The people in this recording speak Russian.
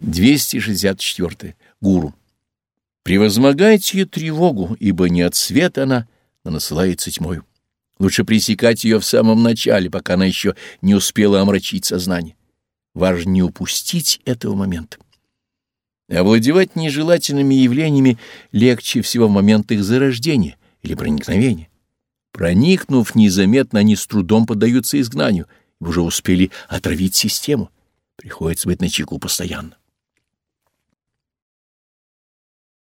264. Гуру. Превозмогайте тревогу, ибо не от света она, но насылается тьмою. Лучше пресекать ее в самом начале, пока она еще не успела омрачить сознание. Важно не упустить этого момента. Овладевать нежелательными явлениями легче всего в момент их зарождения или проникновения. Проникнув незаметно, они с трудом поддаются изгнанию, уже успели отравить систему. Приходится быть начеку постоянно.